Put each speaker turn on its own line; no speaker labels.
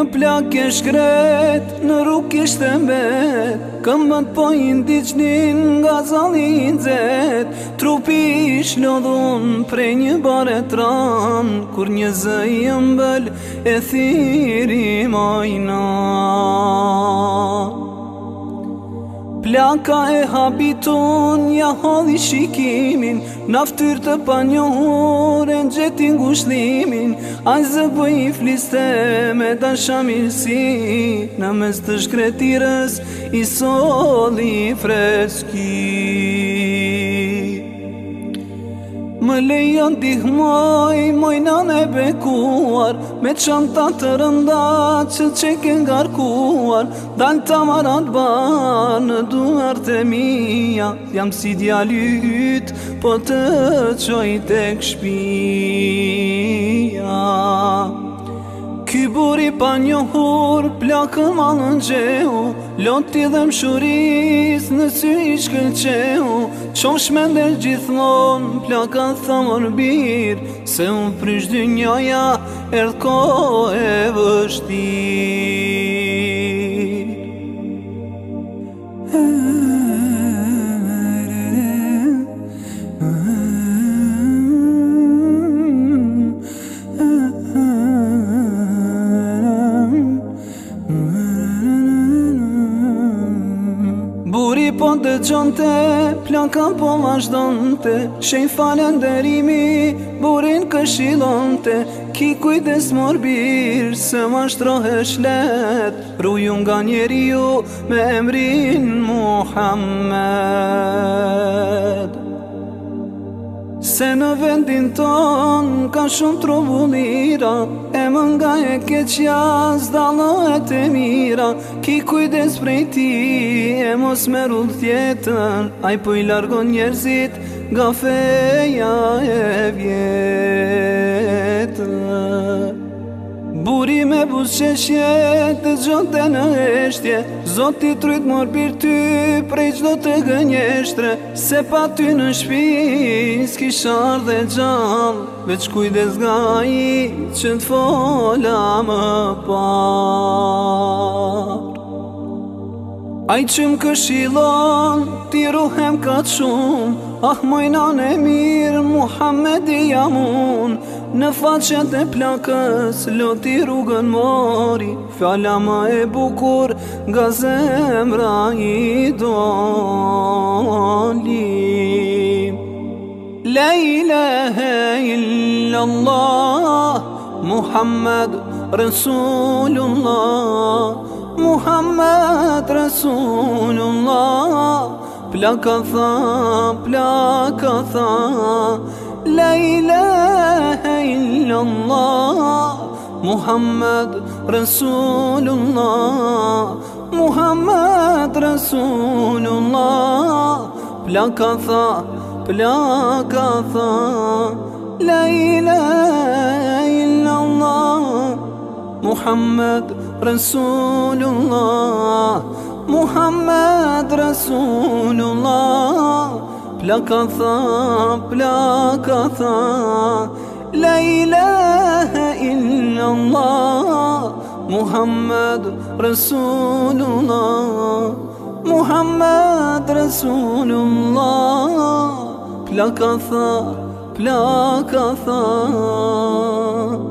Një plak e shkret, në rrug ishte mbet Këmbët po i ndiqnin nga zalin zet Trupi shlodhun lodhun prej një bare tran Kur një zëjë mbël e thiri majnan Plaka e habiton, ja hodhi shikimin Naftyr të panjohur, e gjetin gushlimin Aj zë bëj i fliste, me ta shamisi Në mes të shkretirës, i soli freskin Më lejën dihmoj, mojna e bekuar Me qanta të rënda, që që ke ngarkuar Dalë të marat banë, duar të mija Jam si djalit, po të qoj të këshpia Ky buri pa njohur, plakë më në gjehu Loti t'i dhe më shurin, dis në sy i shkëllqehu Qosh me ndër gjithmon Plaka thamër bir Se unë prysh dy njoja Erdhko e vështir le gjonte, plaka po vazhdonte Shej falen derimi, burin këshilonte Ki kujdes morbir, se ma shtrohe shlet Ruju nga njeri ju, me emrin Muhammed Se në vendin ton ka shumë trobulira E më nga e keqja zdalë e të mira Ki kujdes prej ti e mos merull tjetër Aj po i largon njerëzit ga feja e vjetër Buri me buzë qeshje, të gjote në eshtje Zoti trujt mor për ty, prej qdo të gënjeshtre Se pa ty në shpi, s'kishar dhe gjallë Veç kujdes nga i që të fola më parë Aj që më këshilon, ti ruhem ka të shumë Ah, mojna në mirë, Muhammedi jam unë Në façat e plakës loti rrugën mori fjalë më e bukur gazemra i don ali la ilahe illallah muhammed rasulullah muhammed rasulullah plakan plaka tha لا إله إلا الله محمد رسول الله محمد رسول الله بلا كفا بلا كفا لا إله إلا الله محمد رسول الله محمد رسول الله بلا بلاكثا لا إله إلا الله محمد رسول الله محمد رسول الله بلا بلاكثا